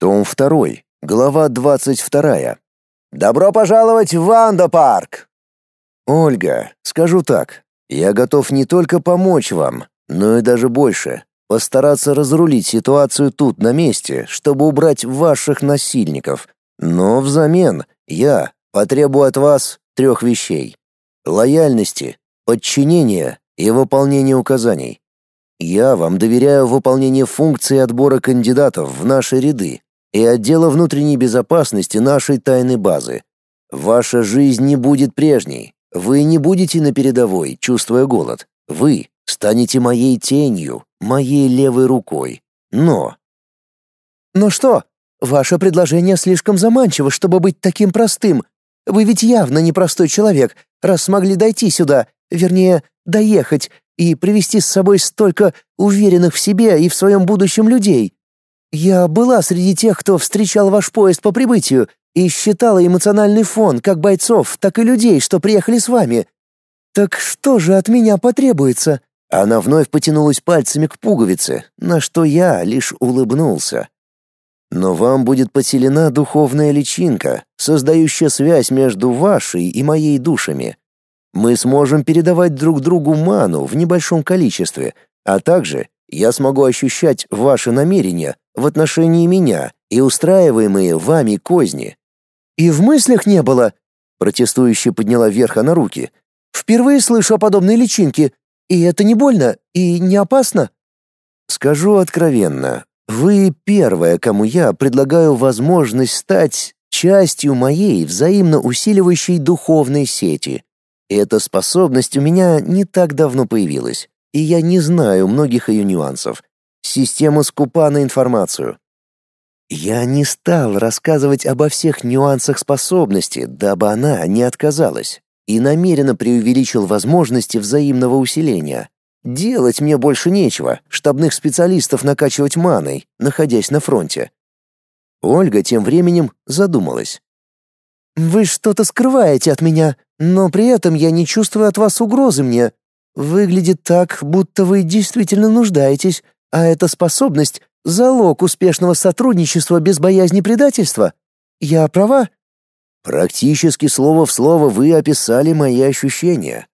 Том 2, глава 22. «Добро пожаловать в Ванда-парк!» Ольга, скажу так, я готов не только помочь вам, но и даже больше, постараться разрулить ситуацию тут на месте, чтобы убрать ваших насильников. Но взамен я потребую от вас трех вещей: лояльности, подчинения и выполнения указаний. Я вам доверяю выполнение функции отбора кандидатов в наши ряды и отдела внутренней безопасности нашей тайной базы. Ваша жизнь не будет прежней. Вы не будете на передовой, чувствуя голод. Вы станете моей тенью, моей левой рукой. Но... «Ну что, ваше предложение слишком заманчиво, чтобы быть таким простым. Вы ведь явно непростой человек, раз смогли дойти сюда, вернее, доехать и привести с собой столько уверенных в себе и в своем будущем людей. Я была среди тех, кто встречал ваш поезд по прибытию и считала эмоциональный фон как бойцов, так и людей, что приехали с вами. Так что же от меня потребуется? Она вновь потянулась пальцами к пуговице, на что я лишь улыбнулся. Но вам будет поселена духовная личинка, создающая связь между вашей и моей душами. Мы сможем передавать друг другу ману в небольшом количестве, а также я смогу ощущать ваши намерения в отношении меня и устраиваемые вами козни. И в мыслях не было, протестующе подняла вверх она руки. Впервые слышу о подобной личинке, и это не больно и не опасно. Скажу откровенно, вы первая, кому я предлагаю возможность стать частью моей взаимно усиливающей духовной сети. Эта способность у меня не так давно появилась, и я не знаю многих ее нюансов. Система скупа на информацию. Я не стал рассказывать обо всех нюансах способности, дабы она не отказалась, и намеренно преувеличил возможности взаимного усиления. Делать мне больше нечего, штабных специалистов накачивать маной, находясь на фронте. Ольга тем временем задумалась. «Вы что-то скрываете от меня, но при этом я не чувствую от вас угрозы мне. Выглядит так, будто вы действительно нуждаетесь, а эта способность — залог успешного сотрудничества без боязни предательства. Я права?» «Практически слово в слово вы описали мои ощущения».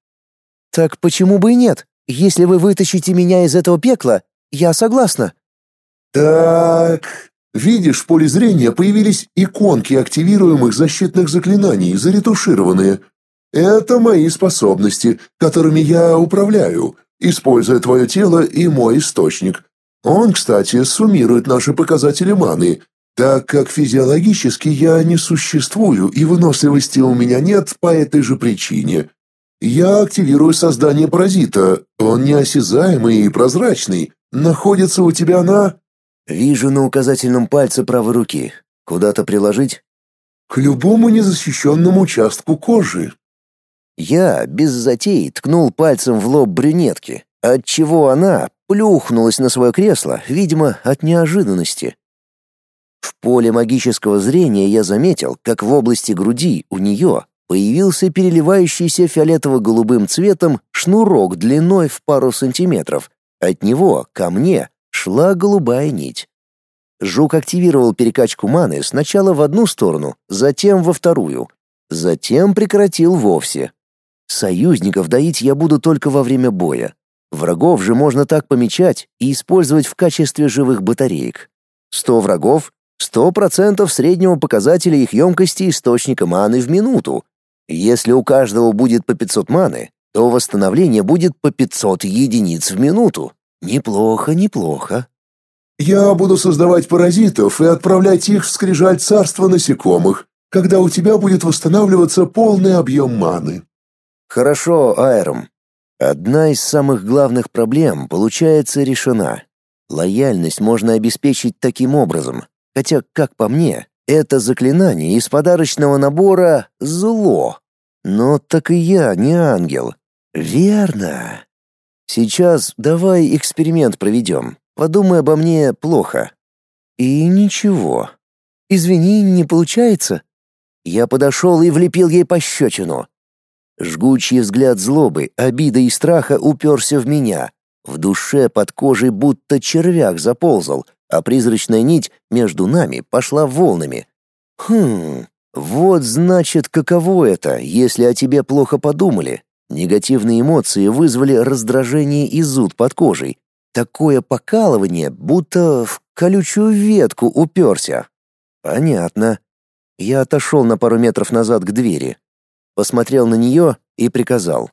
«Так почему бы и нет? Если вы вытащите меня из этого пекла, я согласна». «Так, Видишь, в поле зрения появились иконки активируемых защитных заклинаний, заретушированные. Это мои способности, которыми я управляю, используя твое тело и мой источник. Он, кстати, суммирует наши показатели маны, так как физиологически я не существую и выносливости у меня нет по этой же причине. Я активирую создание паразита. Он неосязаемый и прозрачный. Находится у тебя на Вижу на указательном пальце правой руки. Куда-то приложить? К любому незащищенному участку кожи. Я без затей ткнул пальцем в лоб брюнетки, отчего она плюхнулась на свое кресло, видимо, от неожиданности. В поле магического зрения я заметил, как в области груди у нее появился переливающийся фиолетово-голубым цветом шнурок длиной в пару сантиметров. От него ко мне шла голубая нить. Жук активировал перекачку маны сначала в одну сторону, затем во вторую. Затем прекратил вовсе. Союзников доить я буду только во время боя. Врагов же можно так помечать и использовать в качестве живых батареек. Сто врагов — сто процентов среднего показателя их емкости источника маны в минуту. Если у каждого будет по 500 маны, то восстановление будет по 500 единиц в минуту. Неплохо, неплохо. Я буду создавать паразитов и отправлять их в скрижаль царства насекомых, когда у тебя будет восстанавливаться полный объем маны. Хорошо, Айром. Одна из самых главных проблем получается решена. Лояльность можно обеспечить таким образом, хотя, как по мне, это заклинание из подарочного набора зло. Но так и я не ангел. Верно. Сейчас давай эксперимент проведем. Подумай обо мне плохо. И ничего. Извини, не получается. Я подошел и влепил ей пощечину. Жгучий взгляд злобы, обиды и страха уперся в меня. В душе под кожей будто червяк заползал, а призрачная нить между нами пошла волнами. Хм, вот значит, каково это, если о тебе плохо подумали. Негативные эмоции вызвали раздражение и зуд под кожей. Такое покалывание, будто в колючую ветку уперся. Понятно. Я отошел на пару метров назад к двери. Посмотрел на нее и приказал.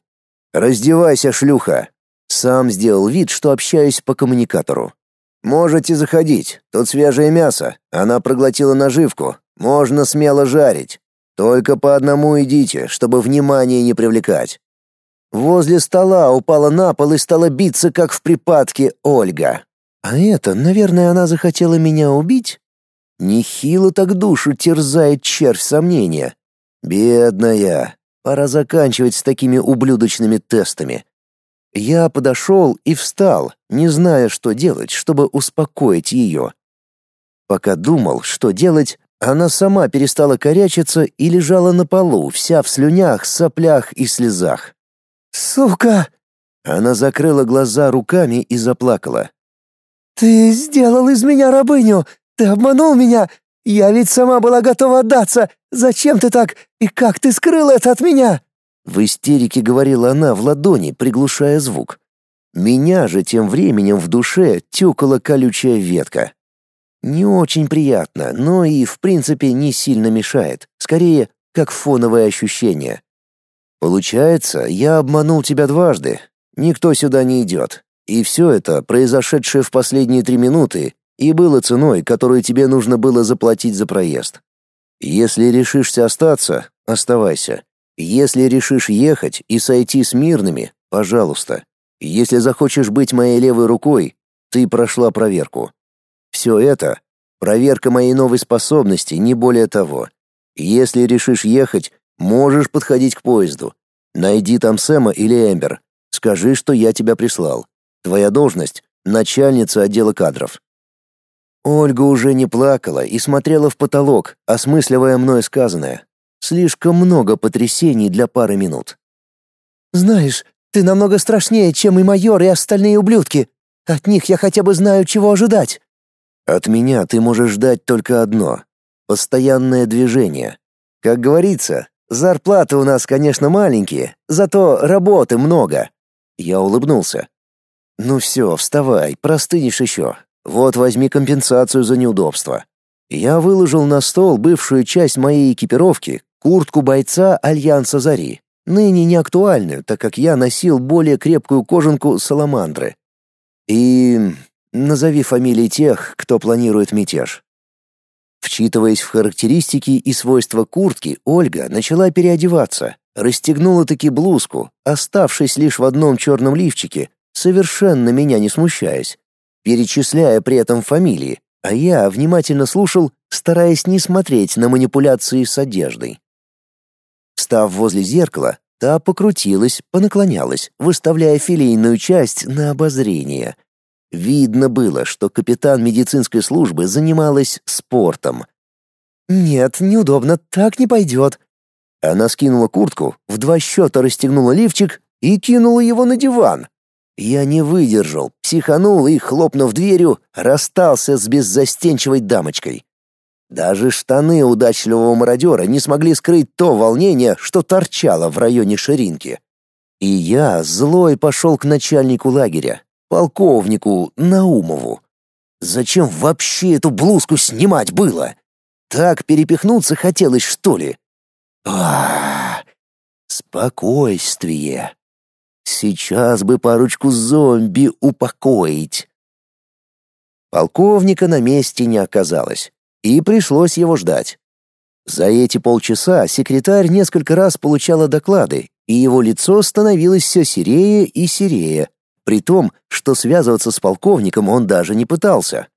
«Раздевайся, шлюха!» Сам сделал вид, что общаюсь по коммуникатору. «Можете заходить, тут свежее мясо, она проглотила наживку, можно смело жарить. Только по одному идите, чтобы внимание не привлекать». Возле стола упала на пол и стала биться, как в припадке, Ольга. А это, наверное, она захотела меня убить? Нехило так душу терзает червь сомнения. Бедная. Пора заканчивать с такими ублюдочными тестами. Я подошел и встал, не зная, что делать, чтобы успокоить ее. Пока думал, что делать, она сама перестала корячиться и лежала на полу, вся в слюнях, соплях и слезах. «Сука!» Она закрыла глаза руками и заплакала. «Ты сделал из меня рабыню! Ты обманул меня! Я ведь сама была готова отдаться! Зачем ты так? И как ты скрыл это от меня?» В истерике говорила она в ладони, приглушая звук. Меня же тем временем в душе тюкала колючая ветка. Не очень приятно, но и в принципе не сильно мешает, скорее как фоновое ощущение. Получается, я обманул тебя дважды. Никто сюда не идет. И все это, произошедшее в последние три минуты, и было ценой, которую тебе нужно было заплатить за проезд. Если решишься остаться, оставайся. Если решишь ехать и сойти с мирными, пожалуйста. Если захочешь быть моей левой рукой, ты прошла проверку. Все это — проверка моей новой способности, не более того. Если решишь ехать, можешь подходить к поезду. Найди там Сэма или Эмбер. Скажи, что я тебя прислал. Твоя должность — начальница отдела кадров». Ольга уже не плакала и смотрела в потолок, осмысливая мной сказанное. Слишком много потрясений для пары минут. «Знаешь, ты намного страшнее, чем и майор, и остальные ублюдки. От них я хотя бы знаю, чего ожидать». «От меня ты можешь ждать только одно — постоянное движение. Как говорится, зарплаты у нас, конечно, маленькие, зато работы много». Я улыбнулся. «Ну все, вставай, простынешь еще. Вот возьми компенсацию за неудобство». Я выложил на стол бывшую часть моей экипировки, куртку бойца Альянса Зари, ныне не актуальную, так как я носил более крепкую кожанку Саламандры. И назови фамилии тех, кто планирует мятеж. Вчитываясь в характеристики и свойства куртки, Ольга начала переодеваться, расстегнула таки блузку, оставшись лишь в одном черном лифчике, совершенно меня не смущаясь, перечисляя при этом фамилии, а я внимательно слушал, стараясь не смотреть на манипуляции с одеждой. Став возле зеркала, та покрутилась, понаклонялась, выставляя филейную часть на обозрение. Видно было, что капитан медицинской службы занималась спортом. «Нет, неудобно, так не пойдет». Она скинула куртку, в два счета расстегнула лифчик и кинула его на диван. Я не выдержал, психанул и, хлопнув дверью, расстался с беззастенчивой дамочкой. Даже штаны удачливого мародера не смогли скрыть то волнение, что торчало в районе ширинки. И я, злой, пошел к начальнику лагеря, полковнику Наумову. Зачем вообще эту блузку снимать было? Так перепихнуться хотелось, что ли? А, спокойствие. Сейчас бы парочку зомби упокоить. Полковника на месте не оказалось и пришлось его ждать. За эти полчаса секретарь несколько раз получала доклады, и его лицо становилось все серее и серее, при том, что связываться с полковником он даже не пытался.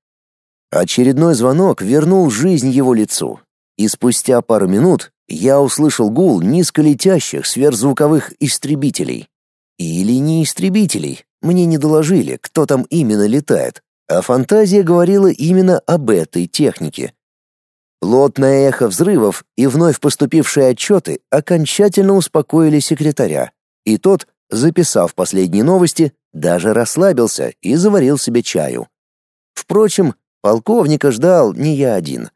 Очередной звонок вернул жизнь его лицу, и спустя пару минут я услышал гул низколетящих сверхзвуковых истребителей. Или не истребителей, мне не доложили, кто там именно летает, а фантазия говорила именно об этой технике. Плотное эхо взрывов и вновь поступившие отчеты окончательно успокоили секретаря, и тот, записав последние новости, даже расслабился и заварил себе чаю. Впрочем, Полковника ждал не я один.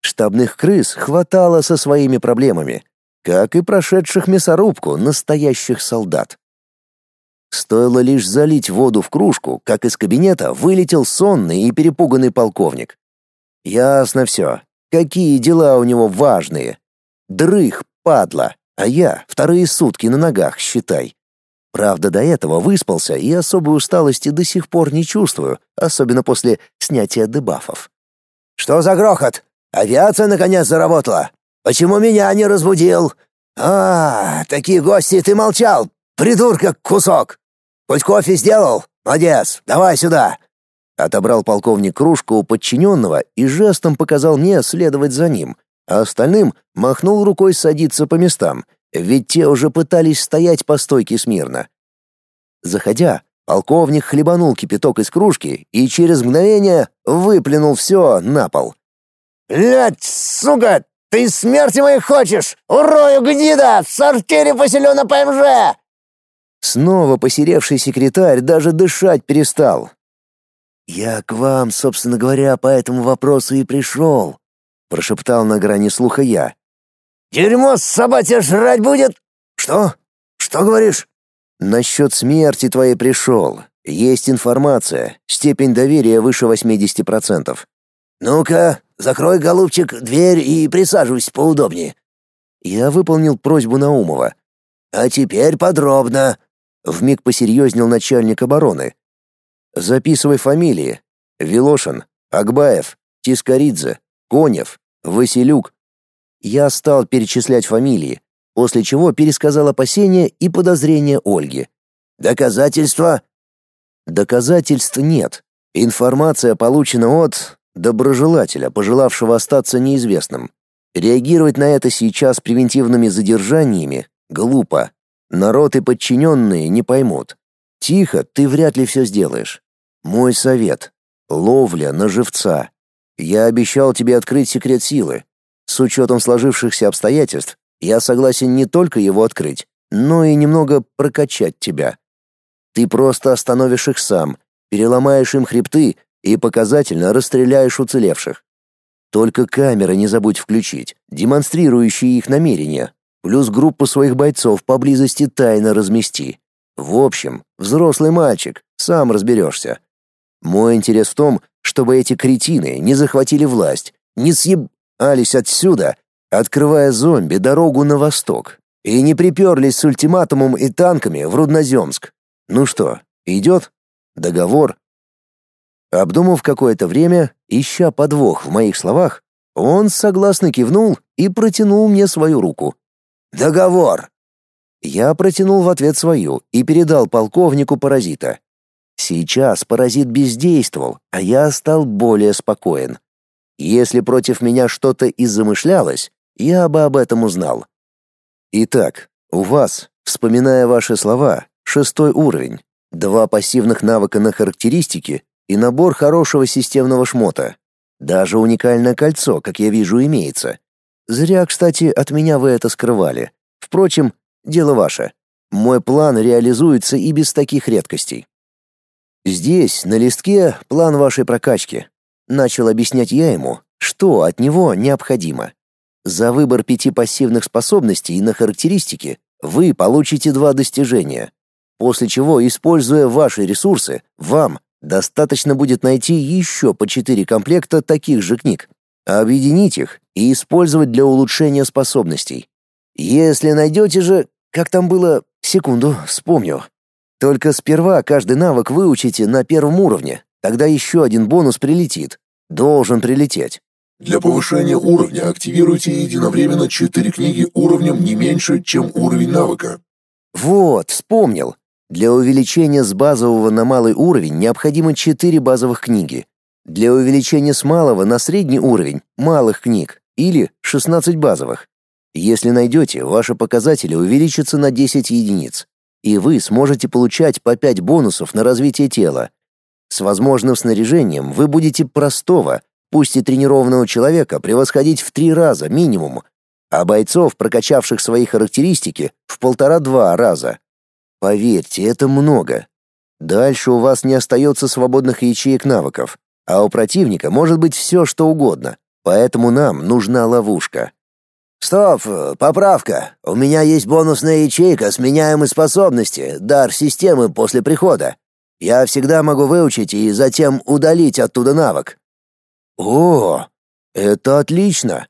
Штабных крыс хватало со своими проблемами, как и прошедших мясорубку настоящих солдат. Стоило лишь залить воду в кружку, как из кабинета вылетел сонный и перепуганный полковник. Ясно все. Какие дела у него важные. Дрых, падла, а я вторые сутки на ногах, считай. Правда, до этого выспался и особой усталости до сих пор не чувствую, особенно после снятия дебафов. «Что за грохот? Авиация наконец заработала? Почему меня не разбудил? А, такие гости, ты молчал, придурка кусок! Хоть кофе сделал? Молодец, давай сюда!» Отобрал полковник кружку у подчиненного и жестом показал мне следовать за ним, а остальным махнул рукой садиться по местам, ведь те уже пытались стоять по стойке смирно. Заходя, полковник хлебанул кипяток из кружки и через мгновение выплюнул все на пол. «Блядь, сука, ты смерти моей хочешь? Урою гнида, в сортире поселю на ПМЖ!» Снова посеревший секретарь даже дышать перестал. «Я к вам, собственно говоря, по этому вопросу и пришел», — прошептал на грани слуха я. «Дерьмо собачье жрать будет? Что? Что говоришь?» «Насчет смерти твоей пришел. Есть информация. Степень доверия выше 80%. «Ну-ка, закрой, голубчик, дверь и присаживайся поудобнее». Я выполнил просьбу Наумова. «А теперь подробно», — вмиг посерьезнел начальник обороны. «Записывай фамилии. Велошин, Акбаев, Тискоридзе, Конев, Василюк, я стал перечислять фамилии, после чего пересказал опасения и подозрения Ольги. Доказательства? Доказательств нет. Информация получена от доброжелателя, пожелавшего остаться неизвестным. Реагировать на это сейчас превентивными задержаниями глупо. Народ и подчиненные не поймут. Тихо, ты вряд ли все сделаешь. Мой совет ловля на живца. Я обещал тебе открыть секрет силы. С учетом сложившихся обстоятельств, я согласен не только его открыть, но и немного прокачать тебя. Ты просто остановишь их сам, переломаешь им хребты и показательно расстреляешь уцелевших. Только камеры не забудь включить, демонстрирующие их намерения, плюс группу своих бойцов поблизости тайно размести. В общем, взрослый мальчик, сам разберешься. Мой интерес в том, чтобы эти кретины не захватили власть, не съеб ались отсюда, открывая зомби дорогу на восток, и не приперлись с ультиматумом и танками в Рудноземск. Ну что, идет? Договор? Обдумав какое-то время, ища подвох в моих словах, он согласно кивнул и протянул мне свою руку. «Договор!» Я протянул в ответ свою и передал полковнику паразита. Сейчас паразит бездействовал, а я стал более спокоен. Если против меня что-то и замышлялось, я бы об этом узнал. Итак, у вас, вспоминая ваши слова, шестой уровень, два пассивных навыка на характеристики и набор хорошего системного шмота. Даже уникальное кольцо, как я вижу, имеется. Зря, кстати, от меня вы это скрывали. Впрочем, дело ваше. Мой план реализуется и без таких редкостей. Здесь, на листке, план вашей прокачки. Начал объяснять я ему, что от него необходимо. За выбор пяти пассивных способностей на характеристики вы получите два достижения, после чего, используя ваши ресурсы, вам достаточно будет найти еще по четыре комплекта таких же книг, объединить их и использовать для улучшения способностей. Если найдете же, как там было, секунду, вспомню. Только сперва каждый навык выучите на первом уровне, Тогда еще один бонус прилетит. Должен прилететь. Для повышения уровня активируйте единовременно четыре книги уровнем не меньше, чем уровень навыка. Вот, вспомнил. Для увеличения с базового на малый уровень необходимо четыре базовых книги. Для увеличения с малого на средний уровень малых книг или 16 базовых. Если найдете, ваши показатели увеличатся на 10 единиц, и вы сможете получать по 5 бонусов на развитие тела, с возможным снаряжением вы будете простого, пусть и тренированного человека превосходить в три раза минимум, а бойцов, прокачавших свои характеристики, в полтора-два раза. Поверьте, это много. Дальше у вас не остается свободных ячеек навыков. А у противника может быть все, что угодно, поэтому нам нужна ловушка. Стоп, поправка. У меня есть бонусная ячейка с меняемой способности, дар системы после прихода. Я всегда могу выучить и затем удалить оттуда навык. О, это отлично.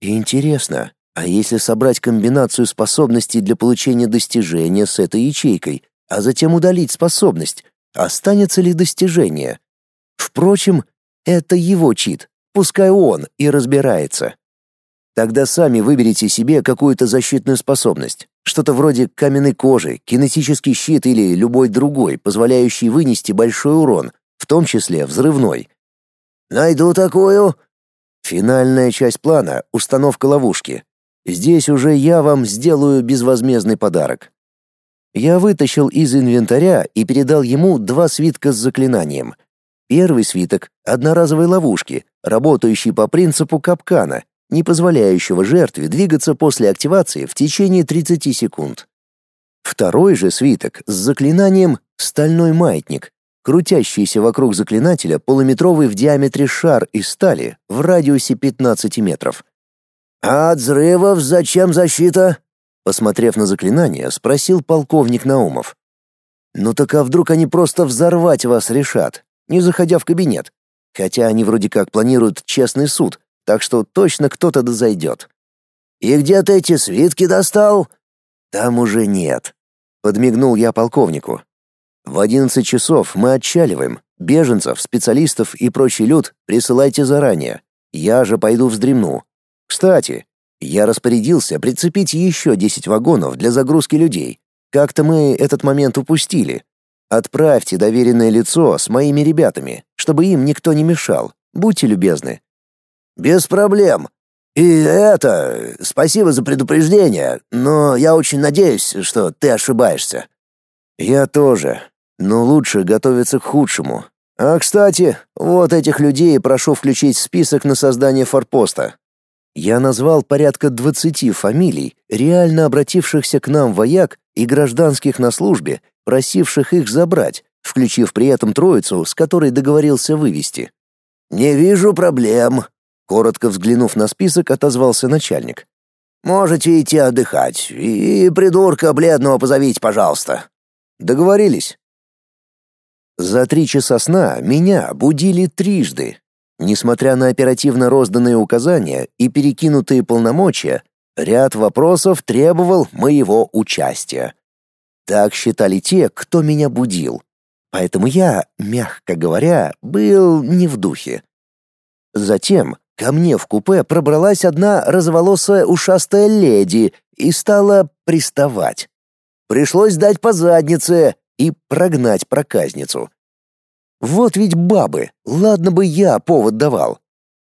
Интересно, а если собрать комбинацию способностей для получения достижения с этой ячейкой, а затем удалить способность, останется ли достижение? Впрочем, это его чит, пускай он и разбирается. Тогда сами выберите себе какую-то защитную способность, что-то вроде каменной кожи, кинетический щит или любой другой, позволяющий вынести большой урон, в том числе взрывной. Найду такую. Финальная часть плана установка ловушки. Здесь уже я вам сделаю безвозмездный подарок. Я вытащил из инвентаря и передал ему два свитка с заклинанием. Первый свиток одноразовой ловушки, работающий по принципу капкана, не позволяющего жертве двигаться после активации в течение 30 секунд. Второй же свиток с заклинанием «Стальной маятник», крутящийся вокруг заклинателя полуметровый в диаметре шар из стали в радиусе 15 метров. «А от взрывов зачем защита?» Посмотрев на заклинание, спросил полковник Наумов. «Ну так а вдруг они просто взорвать вас решат, не заходя в кабинет? Хотя они вроде как планируют честный суд, так что точно кто-то дозайдет. «И где ты эти свитки достал?» «Там уже нет», — подмигнул я полковнику. «В одиннадцать часов мы отчаливаем. Беженцев, специалистов и прочий люд присылайте заранее. Я же пойду вздремну. Кстати, я распорядился прицепить еще десять вагонов для загрузки людей. Как-то мы этот момент упустили. Отправьте доверенное лицо с моими ребятами, чтобы им никто не мешал. Будьте любезны. Без проблем. И это, спасибо за предупреждение, но я очень надеюсь, что ты ошибаешься. Я тоже, но лучше готовиться к худшему. А, кстати, вот этих людей прошу включить в список на создание форпоста. Я назвал порядка двадцати фамилий, реально обратившихся к нам вояк и гражданских на службе, просивших их забрать, включив при этом троицу, с которой договорился вывести. «Не вижу проблем», Коротко взглянув на список, отозвался начальник. «Можете идти отдыхать. И придурка бледного позовите, пожалуйста». «Договорились». За три часа сна меня будили трижды. Несмотря на оперативно розданные указания и перекинутые полномочия, ряд вопросов требовал моего участия. Так считали те, кто меня будил. Поэтому я, мягко говоря, был не в духе. Затем Ко мне в купе пробралась одна разволосая ушастая леди и стала приставать. Пришлось дать по заднице и прогнать проказницу. Вот ведь бабы, ладно бы я повод давал.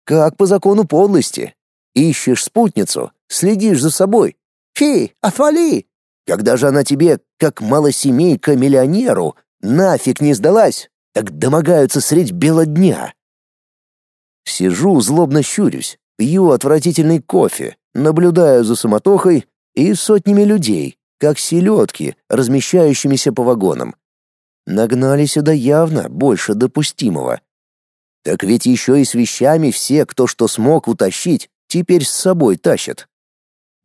Как по закону подлости. Ищешь спутницу, следишь за собой. Фи, отвали! Когда же она тебе, как малосемейка миллионеру, нафиг не сдалась, так домогаются средь бела дня. Сижу, злобно щурюсь, пью отвратительный кофе, наблюдаю за суматохой и сотнями людей, как селедки, размещающимися по вагонам. Нагнали сюда явно больше допустимого. Так ведь еще и с вещами все, кто что смог утащить, теперь с собой тащат.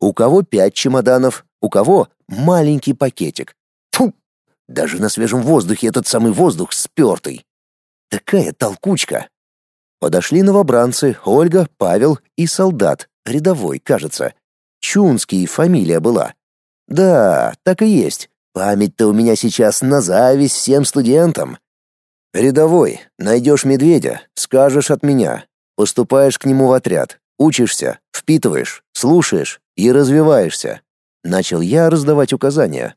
У кого пять чемоданов, у кого маленький пакетик. Фу! Даже на свежем воздухе этот самый воздух спертый. Такая толкучка. Подошли новобранцы Ольга, Павел и солдат, рядовой, кажется. Чунский фамилия была. Да, так и есть. Память-то у меня сейчас на зависть всем студентам. Рядовой, найдешь медведя, скажешь от меня. Поступаешь к нему в отряд, учишься, впитываешь, слушаешь и развиваешься. Начал я раздавать указания.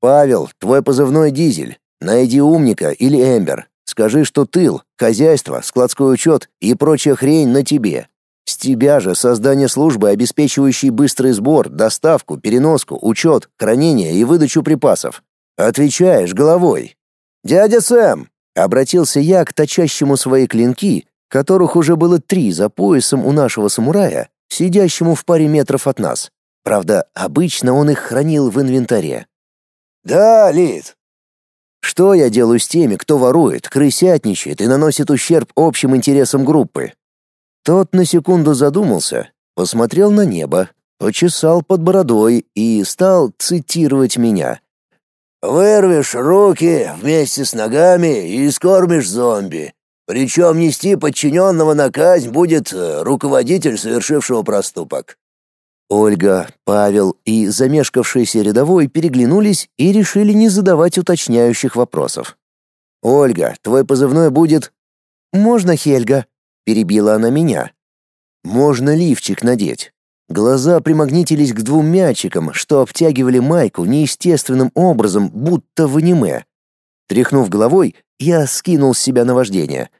Павел, твой позывной Дизель. Найди умника или Эмбер. Скажи, что тыл, хозяйство, складской учет и прочая хрень на тебе. С тебя же создание службы, обеспечивающей быстрый сбор, доставку, переноску, учет, хранение и выдачу припасов. Отвечаешь головой. Дядя Сэм, обратился я к точащему свои клинки, которых уже было три за поясом у нашего самурая, сидящему в паре метров от нас. Правда, обычно он их хранил в инвентаре. Да, Лид, Что я делаю с теми, кто ворует, крысятничает и наносит ущерб общим интересам группы? Тот на секунду задумался, посмотрел на небо, почесал под бородой и стал цитировать меня. «Вырвешь руки вместе с ногами и скормишь зомби. Причем нести подчиненного на казнь будет э, руководитель совершившего проступок». Ольга, Павел и замешкавшийся рядовой переглянулись и решили не задавать уточняющих вопросов. «Ольга, твой позывной будет...» «Можно Хельга?» — перебила она меня. «Можно лифчик надеть. Глаза примагнитились к двум мячикам, что обтягивали майку неестественным образом, будто в аниме. Тряхнув головой, я скинул с себя наваждение.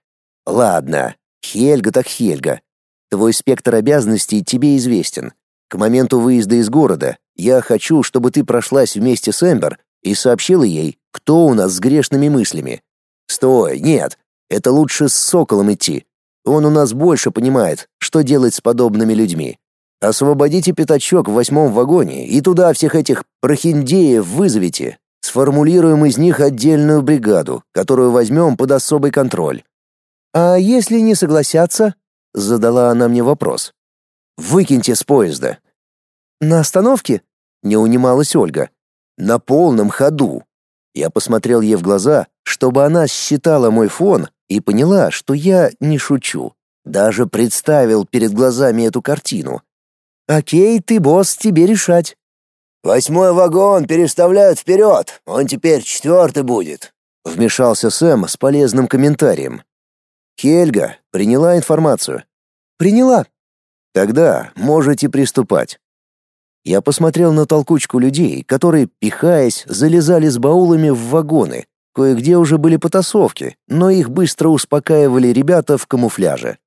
«Ладно, Хельга так Хельга. Твой спектр обязанностей тебе известен. К моменту выезда из города я хочу, чтобы ты прошлась вместе с Эмбер и сообщила ей, кто у нас с грешными мыслями. Стой, нет, это лучше с Соколом идти. Он у нас больше понимает, что делать с подобными людьми. Освободите пятачок в восьмом вагоне и туда всех этих прохиндеев вызовите. Сформулируем из них отдельную бригаду, которую возьмем под особый контроль. А если не согласятся? Задала она мне вопрос. Выкиньте с поезда. На остановке? Не унималась Ольга. На полном ходу. Я посмотрел ей в глаза, чтобы она считала мой фон и поняла, что я не шучу. Даже представил перед глазами эту картину. «Окей, ты босс, тебе решать». «Восьмой вагон переставляют вперед, он теперь четвертый будет», — вмешался Сэм с полезным комментарием. «Хельга приняла информацию?» «Приняла». «Тогда можете приступать». Я посмотрел на толкучку людей, которые, пихаясь, залезали с баулами в вагоны. Кое-где уже были потасовки, но их быстро успокаивали ребята в камуфляже.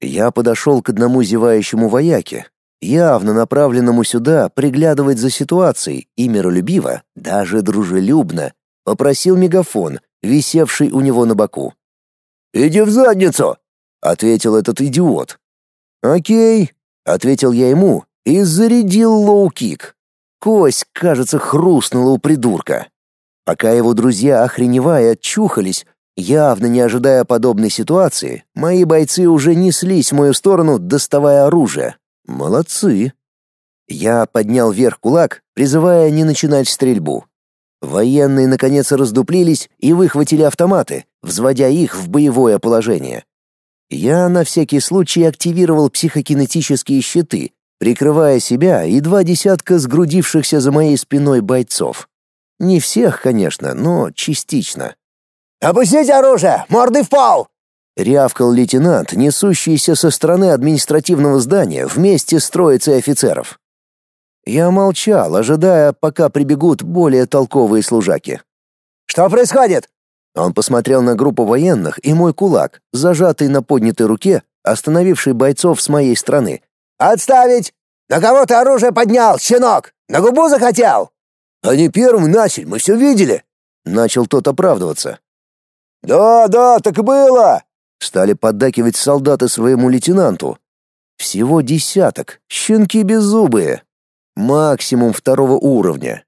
Я подошел к одному зевающему вояке, явно направленному сюда приглядывать за ситуацией и миролюбиво, даже дружелюбно, попросил мегафон, висевший у него на боку. «Иди в задницу!» — ответил этот идиот. «Окей», — ответил я ему и зарядил лоу-кик. Кость, кажется, хрустнула у придурка. Пока его друзья, охреневая, отчухались, явно не ожидая подобной ситуации, мои бойцы уже неслись в мою сторону, доставая оружие. Молодцы. Я поднял вверх кулак, призывая не начинать стрельбу. Военные наконец раздуплились и выхватили автоматы, взводя их в боевое положение. Я на всякий случай активировал психокинетические щиты, прикрывая себя и два десятка сгрудившихся за моей спиной бойцов. Не всех, конечно, но частично. «Опустите оружие! Морды в пол!» — рявкал лейтенант, несущийся со стороны административного здания вместе с троицей офицеров. Я молчал, ожидая, пока прибегут более толковые служаки. «Что происходит?» Он посмотрел на группу военных и мой кулак, зажатый на поднятой руке, остановивший бойцов с моей стороны. «Отставить! На кого ты оружие поднял, щенок? На губу захотел?» «Они первым начали, мы все видели!» Начал тот оправдываться. «Да, да, так было!» Стали поддакивать солдаты своему лейтенанту. Всего десяток, щенки беззубые. Максимум второго уровня.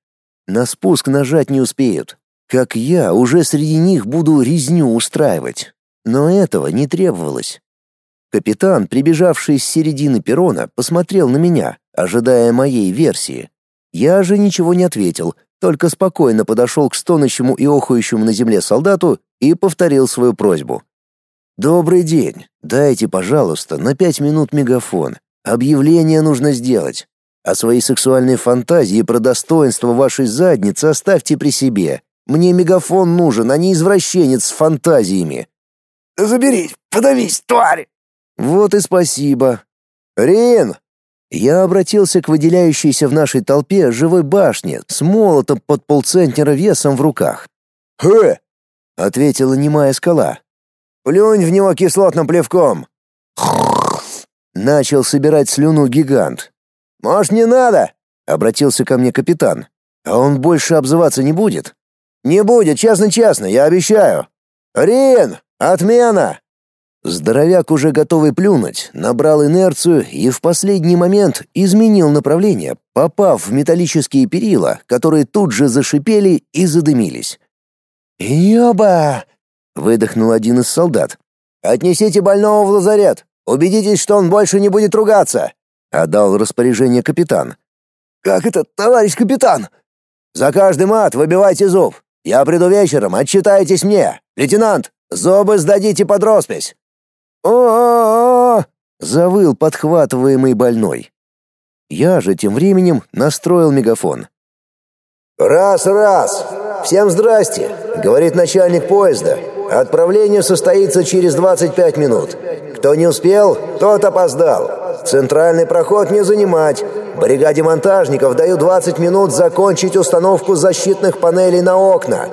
На спуск нажать не успеют. Как я, уже среди них буду резню устраивать. Но этого не требовалось. Капитан, прибежавший с середины перрона, посмотрел на меня, ожидая моей версии. Я же ничего не ответил, только спокойно подошел к стонущему и охающему на земле солдату и повторил свою просьбу. «Добрый день. Дайте, пожалуйста, на пять минут мегафон. Объявление нужно сделать. А свои сексуальные фантазии про достоинство вашей задницы оставьте при себе. Мне мегафон нужен, а не извращенец с фантазиями». «Заберись, подавись, тварь!» «Вот и спасибо. Рин!» Я обратился к выделяющейся в нашей толпе живой башне с молотом под полцентнера весом в руках. «Хэ!» — ответила немая скала. Плюнь в него кислотным плевком. Начал собирать слюну гигант. Может, не надо? Обратился ко мне капитан. А он больше обзываться не будет? Не будет, честно-честно, я обещаю. Рин, отмена. Здоровяк, уже готовый плюнуть, набрал инерцию и в последний момент изменил направление, попав в металлические перила, которые тут же зашипели и задымились. «Ёба!» — выдохнул один из солдат. «Отнесите больного в лазарет. Убедитесь, что он больше не будет ругаться», — отдал распоряжение капитан. «Как это, товарищ капитан?» «За каждый мат выбивайте зуб. Я приду вечером, отчитаетесь мне. Лейтенант, зубы сдадите под роспись». «О-о-о!» — завыл подхватываемый больной. Я же тем временем настроил мегафон. «Раз, раз! Всем здрасте!» — говорит начальник поезда. «Отправление состоится через 25 минут. Кто не успел, тот опоздал. Центральный проход не занимать. Бригаде монтажников даю 20 минут закончить установку защитных панелей на окна.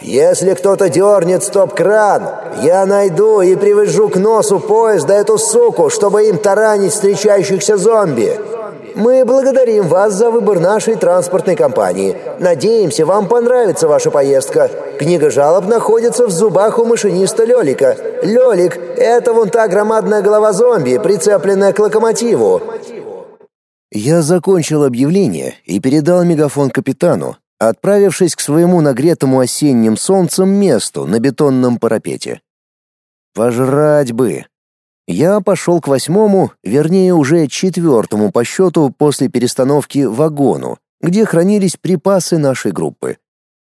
Если кто-то дернет стоп-кран, я найду и привяжу к носу поезда эту суку, чтобы им таранить встречающихся зомби. Мы благодарим вас за выбор нашей транспортной компании. Надеемся, вам понравится ваша поездка. Книга жалоб находится в зубах у машиниста Лёлика. Лёлик — это вон та громадная голова зомби, прицепленная к локомотиву. Я закончил объявление и передал мегафон капитану, отправившись к своему нагретому осенним солнцем месту на бетонном парапете. Пожрать бы. Я пошел к восьмому, вернее уже четвертому по счету после перестановки вагону, где хранились припасы нашей группы.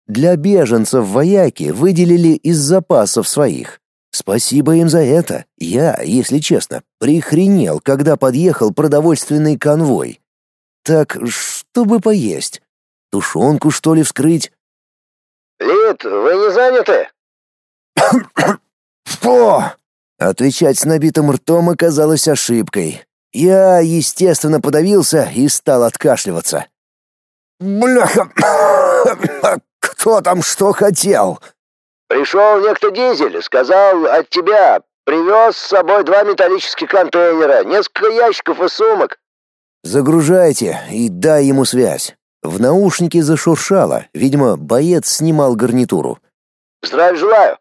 Для беженцев вояки выделили из запасов своих. Спасибо им за это. Я, если честно, прихренел, когда подъехал продовольственный конвой. Так, что бы поесть? Тушенку, что ли, вскрыть? «Лид, вы не заняты?» «Что?» Отвечать с набитым ртом оказалось ошибкой. Я, естественно, подавился и стал откашливаться. «Бляха! Кто там что хотел?» «Пришел некто Дизель, сказал от тебя. Привез с собой два металлических контейнера, несколько ящиков и сумок». «Загружайте и дай ему связь». В наушнике зашуршало, видимо, боец снимал гарнитуру. «Здравия желаю».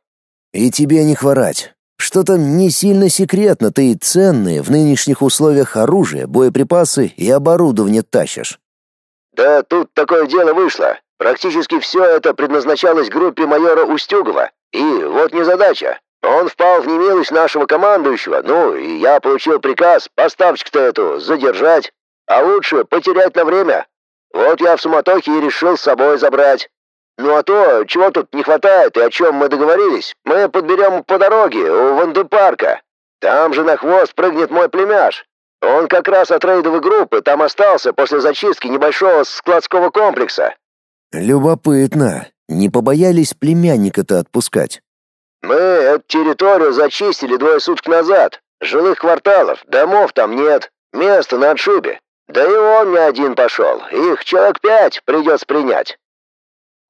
«И тебе не хворать. Что-то не сильно секретно ты ценные в нынешних условиях оружие, боеприпасы и оборудование тащишь. Да тут такое дело вышло. Практически все это предназначалось группе майора Устюгова. И вот незадача. Он впал в немилость нашего командующего, ну, и я получил приказ поставочку-то эту задержать, а лучше потерять на время. Вот я в суматохе и решил с собой забрать. Ну а то, чего тут не хватает и о чем мы договорились, мы подберем по дороге у Вандепарка. Там же на хвост прыгнет мой племяш. Он как раз от рейдовой группы там остался после зачистки небольшого складского комплекса. Любопытно. Не побоялись племянника-то отпускать? Мы эту территорию зачистили двое суток назад. Жилых кварталов, домов там нет, места на отшибе. Да и он не один пошел, их человек пять придется принять.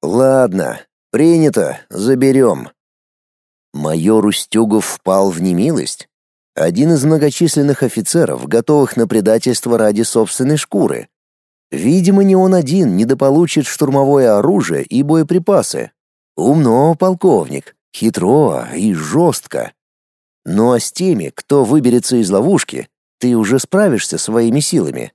Ладно, принято, заберем. Майор Устюгов впал в немилость. Один из многочисленных офицеров, готовых на предательство ради собственной шкуры. Видимо, не он один недополучит штурмовое оружие и боеприпасы. Умно, полковник, хитро и жестко. Ну а с теми, кто выберется из ловушки, ты уже справишься своими силами.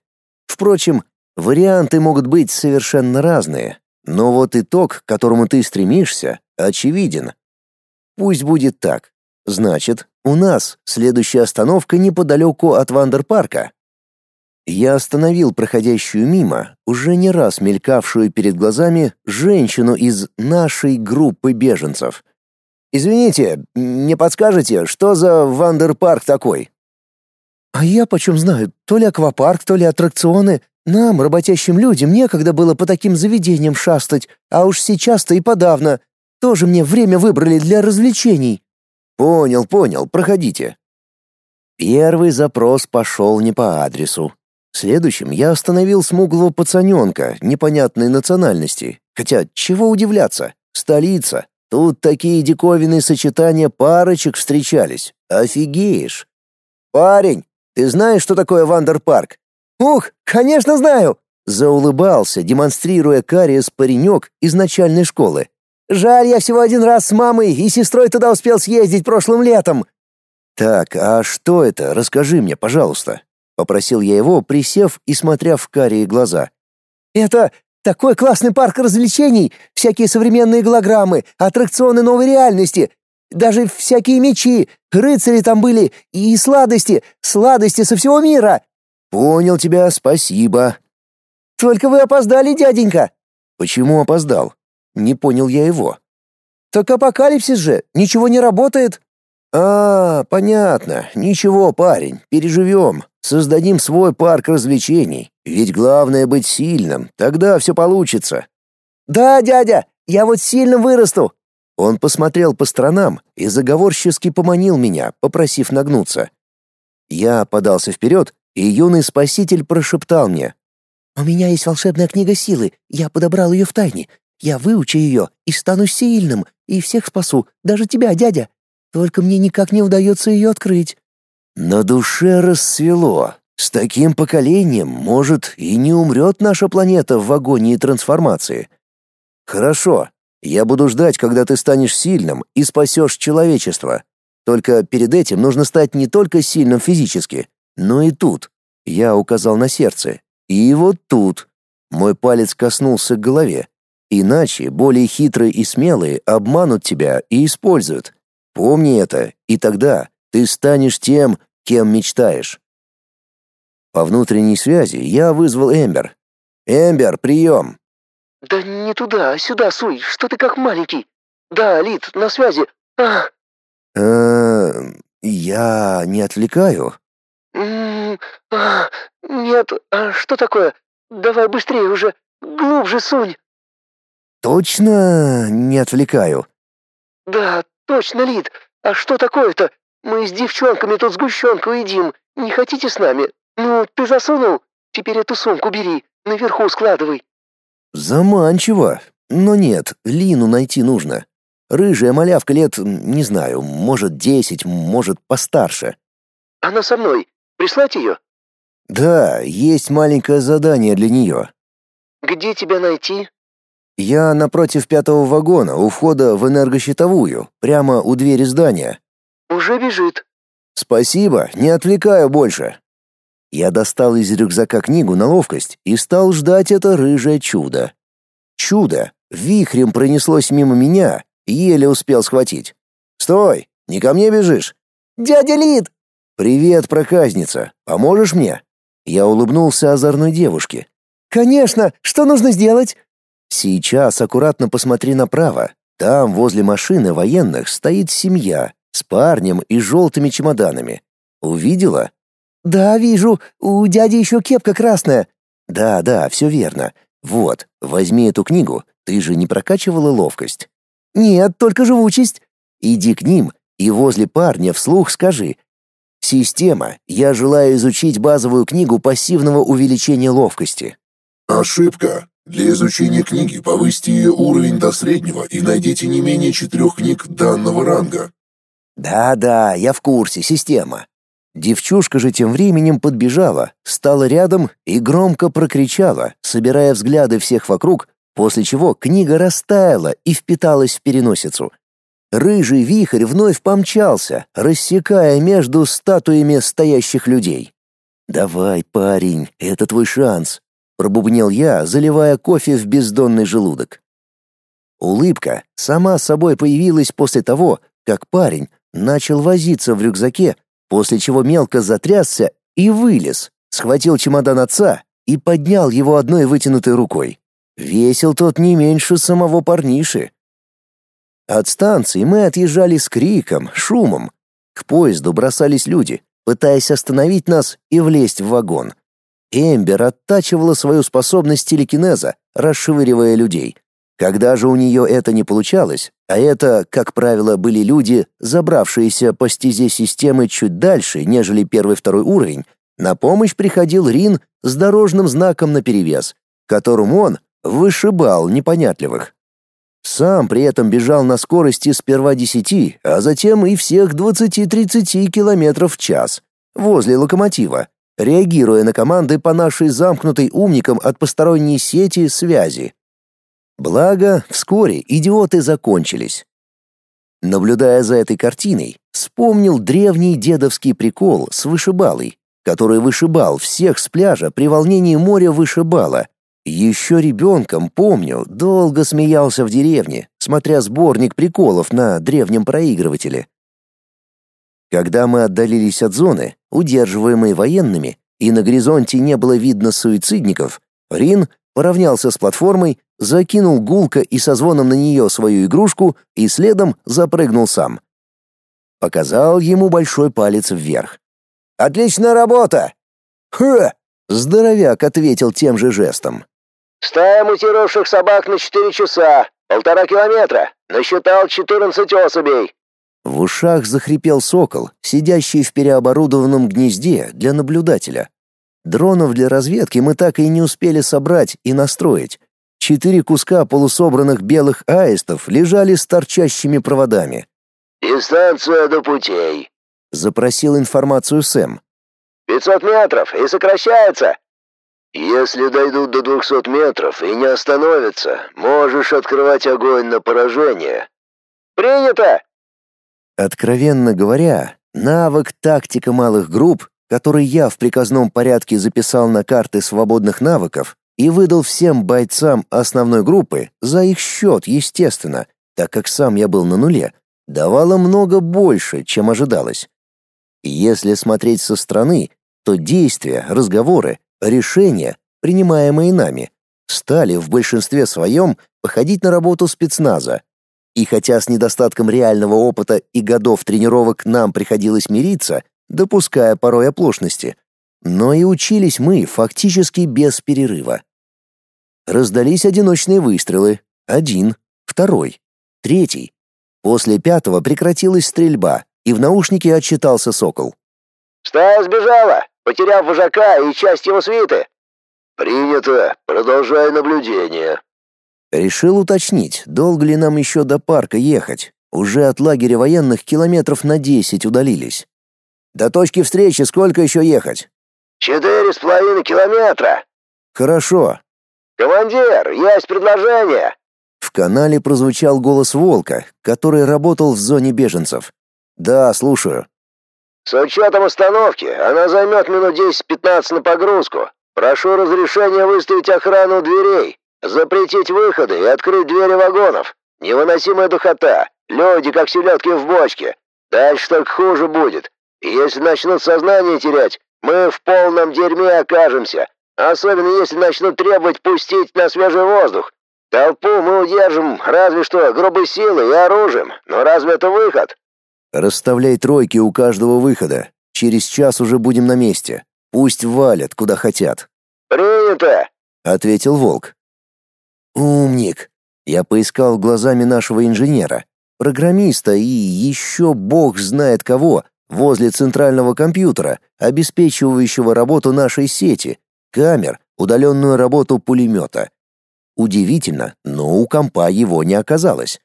Впрочем, варианты могут быть совершенно разные. Но вот итог, к которому ты стремишься, очевиден. Пусть будет так. Значит, у нас следующая остановка неподалеку от Вандерпарка. Я остановил проходящую мимо, уже не раз мелькавшую перед глазами, женщину из нашей группы беженцев. «Извините, не подскажете, что за Вандерпарк такой?» «А я почем знаю, то ли аквапарк, то ли аттракционы. Нам, работящим людям, некогда было по таким заведениям шастать, а уж сейчас-то и подавно. Тоже мне время выбрали для развлечений. Понял, понял, проходите. Первый запрос пошел не по адресу. Следующим я остановил смуглого пацаненка непонятной национальности. Хотя, чего удивляться? Столица. Тут такие диковинные сочетания парочек встречались. Офигеешь. Парень, ты знаешь, что такое Вандерпарк? «Ух, конечно знаю!» — заулыбался, демонстрируя кариес паренек из начальной школы. «Жаль, я всего один раз с мамой и сестрой туда успел съездить прошлым летом». «Так, а что это? Расскажи мне, пожалуйста», — попросил я его, присев и смотря в карие глаза. «Это... Такой классный парк развлечений, всякие современные голограммы, аттракционы новой реальности, даже всякие мечи, рыцари там были и сладости, сладости со всего мира. Понял тебя, спасибо. Только вы опоздали, дяденька. Почему опоздал? Не понял я его. Так апокалипсис же, ничего не работает. А, понятно. Ничего, парень, переживем. Создадим свой парк развлечений. Ведь главное быть сильным, тогда все получится. Да, дядя, я вот сильно вырасту. Он посмотрел по сторонам и заговорчески поманил меня, попросив нагнуться. Я подался вперед, и юный спаситель прошептал мне: "У меня есть волшебная книга силы. Я подобрал ее в тайне. Я выучу ее и стану сильным, и всех спасу, даже тебя, дядя. Только мне никак не удается ее открыть. На душе расцвело. С таким поколением, может, и не умрет наша планета в агонии трансформации. Хорошо, я буду ждать, когда ты станешь сильным и спасешь человечество. Только перед этим нужно стать не только сильным физически, но и тут. Я указал на сердце. И вот тут. Мой палец коснулся к голове. Иначе более хитрые и смелые обманут тебя и используют. Помни это, и тогда ты станешь тем, кем мечтаешь. По внутренней связи я вызвал Эмбер. «Эмбер, прием!» «Да не туда, а сюда суй, что ты как маленький. Да, Лид, на связи. А. Э, я не отвлекаю. А, нет, а что такое? Давай быстрее уже, глубже сунь. Точно не отвлекаю. Да, точно, Лид. А что такое-то? Мы с девчонками тут сгущенку едим. Не хотите с нами? Ну, ты засунул? Теперь эту сумку бери, наверху складывай. Заманчиво. Но нет, Лину найти нужно. Рыжая малявка лет, не знаю, может, десять, может, постарше. Она со мной. Прислать ее? Да, есть маленькое задание для нее. Где тебя найти? Я напротив пятого вагона, у входа в энергощитовую, прямо у двери здания. Уже бежит. Спасибо, не отвлекаю больше. Я достал из рюкзака книгу на ловкость и стал ждать это рыжее чудо. Чудо вихрем пронеслось мимо меня, еле успел схватить. «Стой! Не ко мне бежишь!» «Дядя Лид!» «Привет, проказница! Поможешь мне?» Я улыбнулся озорной девушке. «Конечно! Что нужно сделать?» «Сейчас аккуратно посмотри направо. Там, возле машины военных, стоит семья с парнем и желтыми чемоданами. Увидела?» «Да, вижу. У дяди еще кепка красная». «Да, да, все верно. Вот, возьми эту книгу. Ты же не прокачивала ловкость?» «Нет, только живучесть». «Иди к ним и возле парня вслух скажи. Система, я желаю изучить базовую книгу пассивного увеличения ловкости». «Ошибка. Для изучения книги повысьте ее уровень до среднего и найдите не менее четырех книг данного ранга». «Да-да, я в курсе, система. Девчушка же тем временем подбежала, стала рядом и громко прокричала, собирая взгляды всех вокруг, после чего книга растаяла и впиталась в переносицу. Рыжий вихрь вновь помчался, рассекая между статуями стоящих людей. «Давай, парень, это твой шанс», — пробубнил я, заливая кофе в бездонный желудок. Улыбка сама собой появилась после того, как парень начал возиться в рюкзаке, после чего мелко затрясся и вылез, схватил чемодан отца и поднял его одной вытянутой рукой. Весил тот не меньше самого парниши. От станции мы отъезжали с криком, шумом. К поезду бросались люди, пытаясь остановить нас и влезть в вагон. Эмбер оттачивала свою способность телекинеза, расшвыривая людей. Когда же у нее это не получалось, а это, как правило, были люди, забравшиеся по стезе системы чуть дальше, нежели первый-второй уровень, на помощь приходил Рин с дорожным знаком наперевес, которым он вышибал непонятливых. Сам при этом бежал на скорости сперва 10, а затем и всех 20-30 км в час возле локомотива, реагируя на команды по нашей замкнутой умникам от посторонней сети связи. Благо, вскоре идиоты закончились. Наблюдая за этой картиной, вспомнил древний дедовский прикол с вышибалой, который вышибал всех с пляжа при волнении моря вышибала, Еще ребенком, помню, долго смеялся в деревне, смотря сборник приколов на древнем проигрывателе. Когда мы отдалились от зоны, удерживаемой военными, и на горизонте не было видно суицидников, Рин поравнялся с платформой, закинул гулко и со звоном на нее свою игрушку и следом запрыгнул сам. Показал ему большой палец вверх. «Отличная работа!» «Ха!» — здоровяк ответил тем же жестом. «Стая мутировавших собак на четыре часа, полтора километра, насчитал четырнадцать особей». В ушах захрипел сокол, сидящий в переоборудованном гнезде для наблюдателя. Дронов для разведки мы так и не успели собрать и настроить. Четыре куска полусобранных белых аистов лежали с торчащими проводами. «Дистанция до путей», — запросил информацию Сэм. «Пятьсот метров и сокращается». «Если дойдут до двухсот метров и не остановятся, можешь открывать огонь на поражение». «Принято!» Откровенно говоря, навык тактика малых групп, который я в приказном порядке записал на карты свободных навыков и выдал всем бойцам основной группы за их счет, естественно, так как сам я был на нуле, давало много больше, чем ожидалось. Если смотреть со стороны, то действия, разговоры, решения, принимаемые нами, стали в большинстве своем походить на работу спецназа. И хотя с недостатком реального опыта и годов тренировок нам приходилось мириться, допуская порой оплошности, но и учились мы фактически без перерыва. Раздались одиночные выстрелы. Один, второй, третий. После пятого прекратилась стрельба, и в наушнике отчитался сокол. «Стая сбежала, потеряв вожака и часть его свиты». «Принято. Продолжай наблюдение». Решил уточнить, долго ли нам еще до парка ехать. Уже от лагеря военных километров на десять удалились. До точки встречи сколько еще ехать? Четыре с половиной километра. Хорошо. Командир, есть предложение. В канале прозвучал голос Волка, который работал в зоне беженцев. Да, слушаю. С учетом остановки, она займет минут 10-15 на погрузку. Прошу разрешения выставить охрану дверей, запретить выходы и открыть двери вагонов. Невыносимая духота, люди как селедки в бочке. Дальше только хуже будет. Если начнут сознание терять, мы в полном дерьме окажемся, особенно если начнут требовать пустить на свежий воздух. Толпу мы удержим разве что грубой силой и оружием, но разве это выход? Расставляй тройки у каждого выхода. Через час уже будем на месте. Пусть валят куда хотят. Принято, ответил Волк. Умник. Я поискал глазами нашего инженера, программиста и еще бог знает кого, возле центрального компьютера, обеспечивающего работу нашей сети, камер, удаленную работу пулемета. Удивительно, но у компа его не оказалось.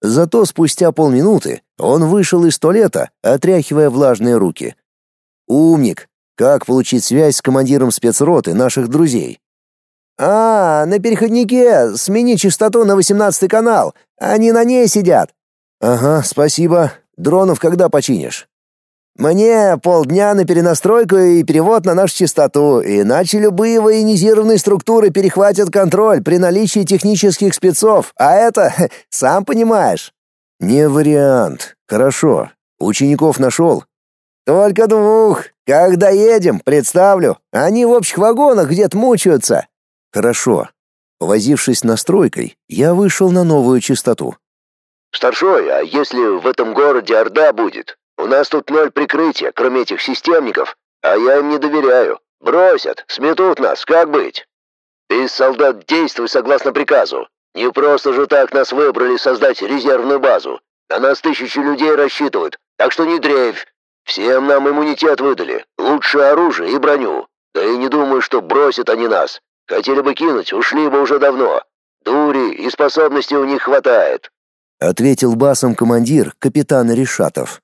Зато спустя полминуты он вышел из туалета, отряхивая влажные руки. «Умник! Как получить связь с командиром спецроты наших друзей?» «А, на переходнике смени частоту на восемнадцатый канал. Они на ней сидят». «Ага, спасибо. Дронов когда починишь?» Мне полдня на перенастройку и перевод на нашу частоту, иначе любые военизированные структуры перехватят контроль при наличии технических спецов, а это, сам понимаешь. Не вариант. Хорошо. Учеников нашел? Только двух. Когда едем, представлю. Они в общих вагонах где-то мучаются. Хорошо. Повозившись настройкой, я вышел на новую частоту. Старшой, а если в этом городе Орда будет? У нас тут ноль прикрытия, кроме этих системников, а я им не доверяю. Бросят, сметут нас, как быть? Ты, солдат, действуй согласно приказу. Не просто же так нас выбрали создать резервную базу. На нас тысячи людей рассчитывают, так что не дрейфь. Всем нам иммунитет выдали, лучшее оружие и броню. Да и не думаю, что бросят они нас. Хотели бы кинуть, ушли бы уже давно. Дури и способностей у них хватает. Ответил басом командир, капитан Решатов.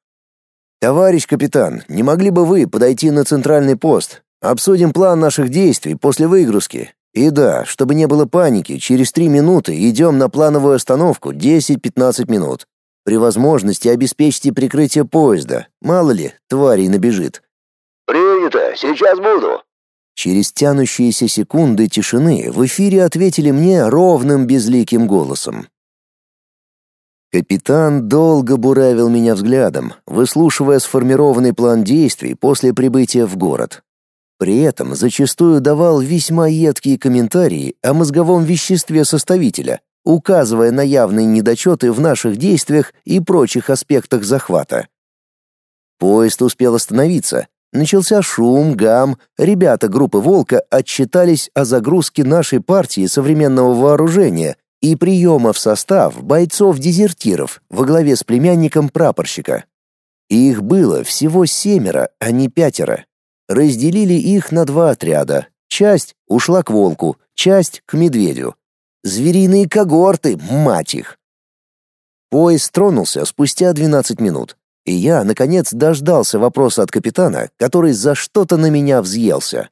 «Товарищ капитан, не могли бы вы подойти на центральный пост? Обсудим план наших действий после выгрузки. И да, чтобы не было паники, через три минуты идем на плановую остановку 10-15 минут. При возможности обеспечьте прикрытие поезда. Мало ли, тварей набежит». «Принято, сейчас буду». Через тянущиеся секунды тишины в эфире ответили мне ровным безликим голосом. Капитан долго буравил меня взглядом, выслушивая сформированный план действий после прибытия в город. При этом зачастую давал весьма едкие комментарии о мозговом веществе составителя, указывая на явные недочеты в наших действиях и прочих аспектах захвата. Поезд успел остановиться. Начался шум, гам. Ребята группы «Волка» отчитались о загрузке нашей партии современного вооружения и приема в состав бойцов-дезертиров во главе с племянником прапорщика. Их было всего семеро, а не пятеро. Разделили их на два отряда. Часть ушла к волку, часть к медведю. Звериные когорты, мать их! Поезд тронулся спустя 12 минут, и я, наконец, дождался вопроса от капитана, который за что-то на меня взъелся.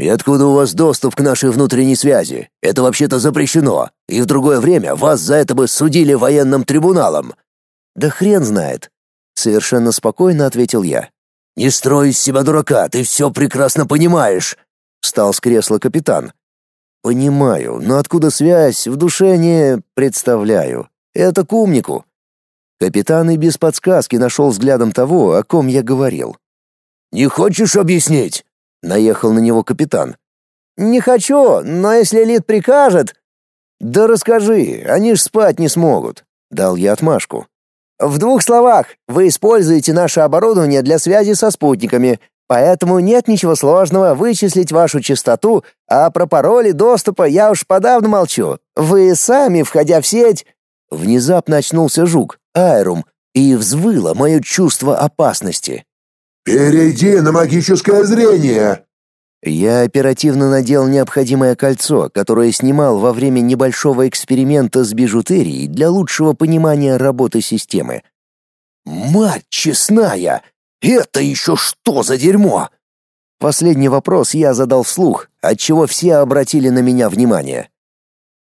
«И откуда у вас доступ к нашей внутренней связи? Это вообще-то запрещено, и в другое время вас за это бы судили военным трибуналом». «Да хрен знает», — совершенно спокойно ответил я. «Не строй из себя дурака, ты все прекрасно понимаешь», — встал с кресла капитан. «Понимаю, но откуда связь, в душе не представляю. Это к умнику». Капитан и без подсказки нашел взглядом того, о ком я говорил. «Не хочешь объяснить?» Наехал на него капитан. «Не хочу, но если Лид прикажет...» «Да расскажи, они ж спать не смогут», — дал я отмашку. «В двух словах, вы используете наше оборудование для связи со спутниками, поэтому нет ничего сложного вычислить вашу частоту, а про пароли доступа я уж подавно молчу. Вы сами, входя в сеть...» Внезапно очнулся жук, Айрум, и взвыло мое чувство опасности. «Перейди на магическое зрение!» Я оперативно надел необходимое кольцо, которое снимал во время небольшого эксперимента с бижутерией для лучшего понимания работы системы. «Мать честная! Это еще что за дерьмо?» Последний вопрос я задал вслух, отчего все обратили на меня внимание.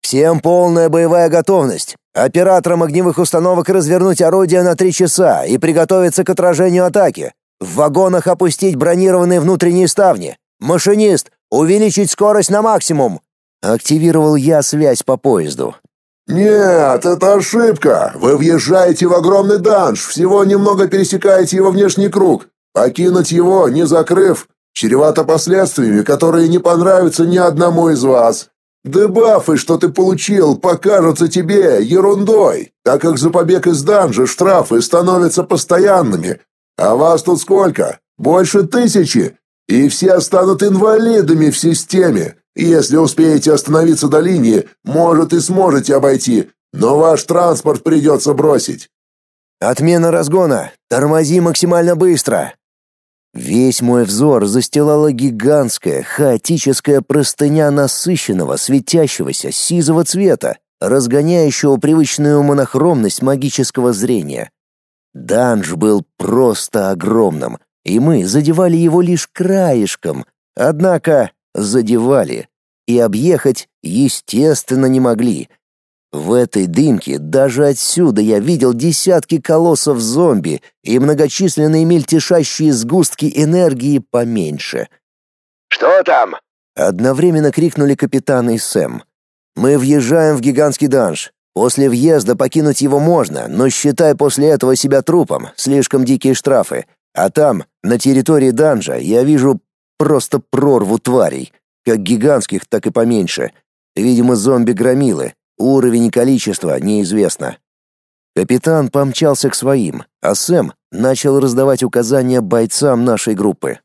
«Всем полная боевая готовность. Операторам огневых установок развернуть орудия на три часа и приготовиться к отражению атаки. В вагонах опустить бронированные внутренние ставни. Машинист, увеличить скорость на максимум. Активировал я связь по поезду. Нет, это ошибка. Вы въезжаете в огромный данж, всего немного пересекаете его внешний круг. Покинуть его, не закрыв, чревато последствиями, которые не понравятся ни одному из вас. Дебафы, что ты получил, покажутся тебе ерундой, так как за побег из данжа штрафы становятся постоянными, а вас тут сколько? Больше тысячи. И все станут инвалидами в системе. Если успеете остановиться до линии, может и сможете обойти, но ваш транспорт придется бросить. Отмена разгона. Тормози максимально быстро. Весь мой взор застилала гигантская, хаотическая простыня насыщенного, светящегося сизого цвета, разгоняющего привычную монохромность магического зрения. Данж был просто огромным, и мы задевали его лишь краешком, однако задевали, и объехать, естественно, не могли. В этой дымке даже отсюда я видел десятки колоссов зомби и многочисленные мельтешащие сгустки энергии поменьше. «Что там?» — одновременно крикнули капитан и Сэм. «Мы въезжаем в гигантский данж. После въезда покинуть его можно, но считай после этого себя трупом, слишком дикие штрафы. А там, на территории данжа, я вижу просто прорву тварей, как гигантских, так и поменьше. Видимо, зомби-громилы. Уровень и количество неизвестно. Капитан помчался к своим, а Сэм начал раздавать указания бойцам нашей группы.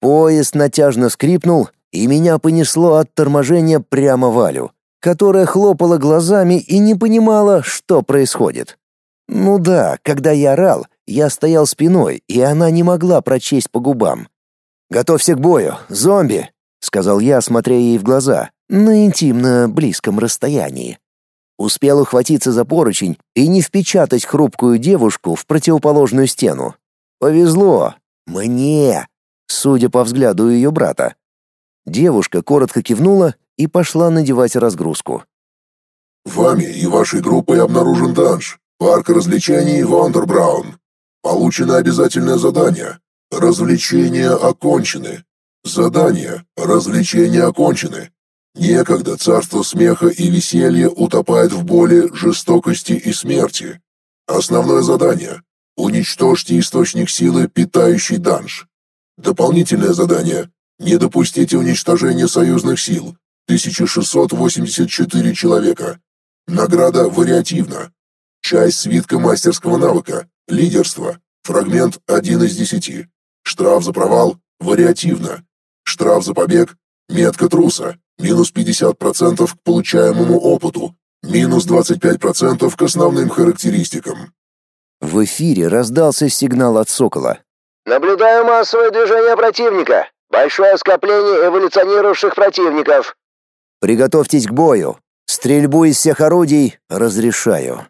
Поезд натяжно скрипнул, и меня понесло от торможения прямо в Алю которая хлопала глазами и не понимала, что происходит. Ну да, когда я орал, я стоял спиной, и она не могла прочесть по губам. «Готовься к бою, зомби!» — сказал я, смотря ей в глаза, на интимно близком расстоянии. Успел ухватиться за поручень и не впечатать хрупкую девушку в противоположную стену. Повезло. Мне, судя по взгляду ее брата. Девушка коротко кивнула и пошла надевать разгрузку. «Вами и вашей группой обнаружен данж. Парк развлечений Вондербраун. Получено обязательное задание. Развлечения окончены. Задание. Развлечения окончены. Некогда царство смеха и веселья утопает в боли, жестокости и смерти. Основное задание. Уничтожьте источник силы, питающий данж. Дополнительное задание. Не допустите уничтожения союзных сил. 1684 человека. Награда вариативна. Часть свитка мастерского навыка. Лидерство. Фрагмент 1 из 10. Штраф за провал. Вариативно. Штраф за побег. Метка труса. Минус 50% к получаемому опыту. Минус 25% к основным характеристикам. В эфире раздался сигнал от Сокола. «Наблюдаю массовое движение противника. Большое скопление эволюционировавших противников». «Приготовьтесь к бою. Стрельбу из всех орудий разрешаю».